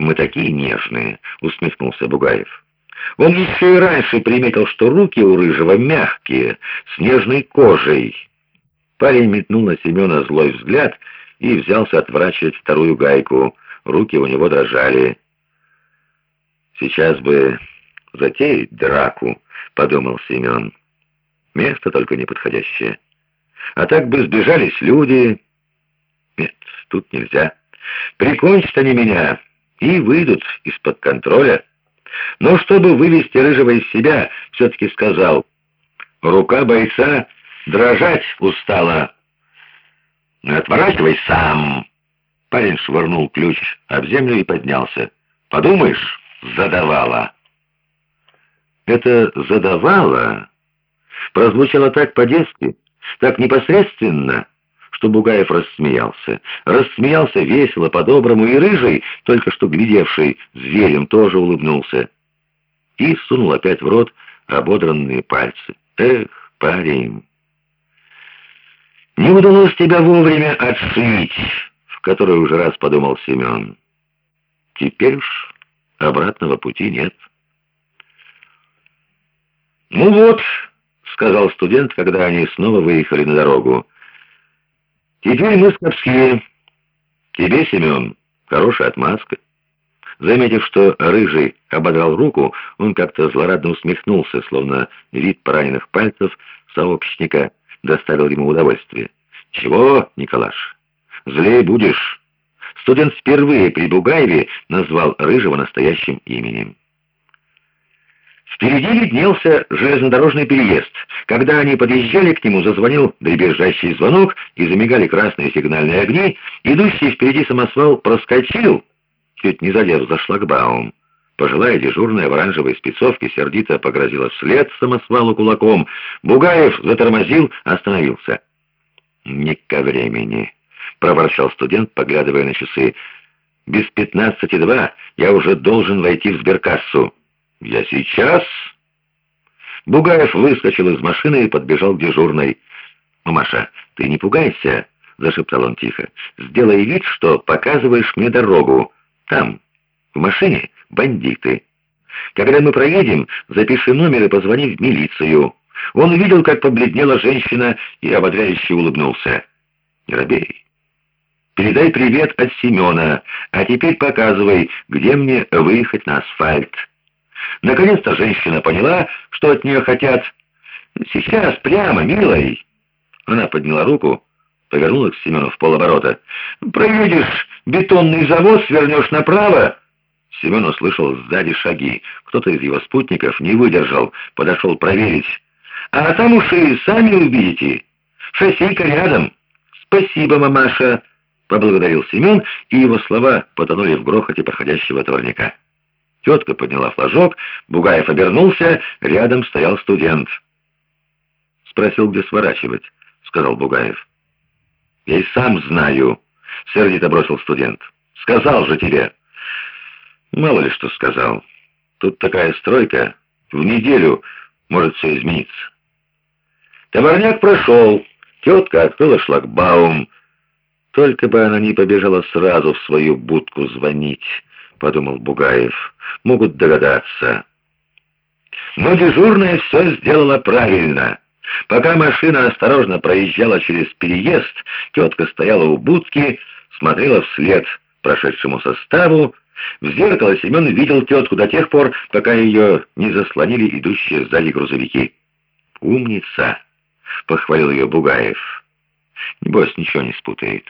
мы такие нежные», — усмехнулся Бугаев. Он еще и раньше приметил, что руки у Рыжего мягкие, с нежной кожей. Парень метнул на Семена злой взгляд и взялся отворачивать вторую гайку. Руки у него дрожали. «Сейчас бы затеять драку», — подумал Семен. «Место только неподходящее. А так бы сбежались люди. Нет, тут нельзя. Прикончат они меня и выйдут из-под контроля». Но чтобы вывести Рыжего из себя, все-таки сказал, рука бойца дрожать устала. «Отворачивай сам!» Парень швырнул ключ об землю и поднялся. «Подумаешь, задавала!» Это «задавала» прозвучало так по-детски, так непосредственно, что Бугаев рассмеялся. Рассмеялся весело, по-доброму, и рыжий, только что глядевший зверем, тоже улыбнулся. И сунул опять в рот ободранные пальцы. «Эх, парень!» «Не удалось тебя вовремя отшить», — в который уже раз подумал Семен. «Теперь уж обратного пути нет». «Ну вот», — сказал студент, когда они снова выехали на дорогу, — Теперь мы скопские. Тебе, Семен, хорошая отмазка. Заметив, что Рыжий ободрал руку, он как-то злорадно усмехнулся, словно вид пораненных пальцев сообщника доставил ему удовольствие. «Чего, Николаш? Злей будешь?» Студент впервые при Бугаеве назвал Рыжего настоящим именем. Впереди виднелся железнодорожный переезд. Когда они подъезжали к нему, зазвонил дребезжащий звонок и замигали красные сигнальные огни. Идущий впереди самосвал проскочил, чуть не задев за шлагбаум. Пожилая дежурная в оранжевой спецовке сердито погрозила вслед самосвалу кулаком. Бугаев затормозил, остановился. «Не ко времени», — проворчал студент, поглядывая на часы. «Без пятнадцати два я уже должен войти в сберкассу». «Я сейчас...» Бугаев выскочил из машины и подбежал к дежурной. «Маша, ты не пугайся», — зашептал он тихо. «Сделай вид, что показываешь мне дорогу. Там, в машине, бандиты. Когда мы проедем, запиши номер и позвони в милицию». Он увидел, как побледнела женщина и ободряюще улыбнулся. «Не робей. Передай привет от Семена, а теперь показывай, где мне выехать на асфальт». Наконец-то женщина поняла, что от нее хотят. «Сейчас, прямо, милой!» Она подняла руку, повернулась к Семену в полоборота. «Проедешь бетонный завод, свернешь направо!» Семен услышал сзади шаги. Кто-то из его спутников не выдержал, подошел проверить. «А там уж и сами увидите. Шоссейка рядом». «Спасибо, мамаша!» — поблагодарил Семен, и его слова потонули в грохоте проходящего товарняка. Тетка подняла флажок, Бугаев обернулся, рядом стоял студент. «Спросил, где сворачивать», — сказал Бугаев. «Я и сам знаю», — сердито бросил студент. «Сказал же тебе». «Мало ли что сказал. Тут такая стройка. В неделю может все измениться». Товарняк прошел. Тетка открыла шлагбаум. Только бы она не побежала сразу в свою будку звонить подумал Бугаев. «Могут догадаться». Но дежурная все сделала правильно. Пока машина осторожно проезжала через переезд, тетка стояла у будки, смотрела вслед прошедшему составу. В зеркало Семен видел тетку до тех пор, пока ее не заслонили идущие сзади грузовики. «Умница!» — похвалил ее Бугаев. «Небось, ничего не спутает».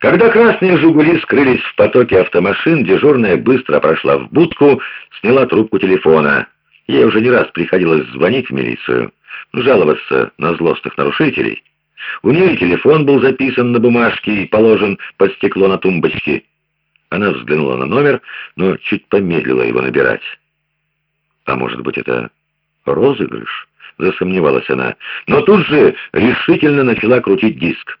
Когда красные «Жигули» скрылись в потоке автомашин, дежурная быстро прошла в будку, сняла трубку телефона. Ей уже не раз приходилось звонить в милицию, жаловаться на злостных нарушителей. У нее телефон был записан на бумажке и положен под стекло на тумбочке. Она взглянула на номер, но чуть помедлила его набирать. «А может быть, это розыгрыш?» — засомневалась она. Но тут же решительно начала крутить диск.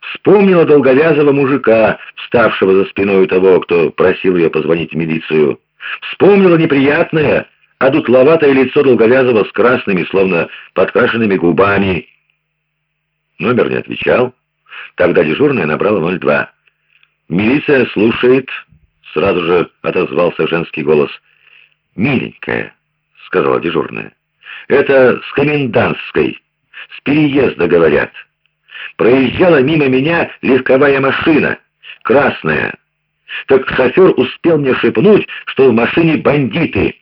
Вспомнила долговязого мужика, вставшего за спиной того, кто просил ее позвонить в милицию. Вспомнила неприятное, одутловатое лицо долговязого с красными, словно подкрашенными губами. Номер не отвечал. Тогда дежурная набрала 02. «Милиция слушает», Сразу же отозвался женский голос. «Миленькая», — сказала дежурная. «Это с комендантской. С переезда, говорят. Проезжала мимо меня легковая машина, красная. Так шофер успел мне шепнуть, что в машине бандиты».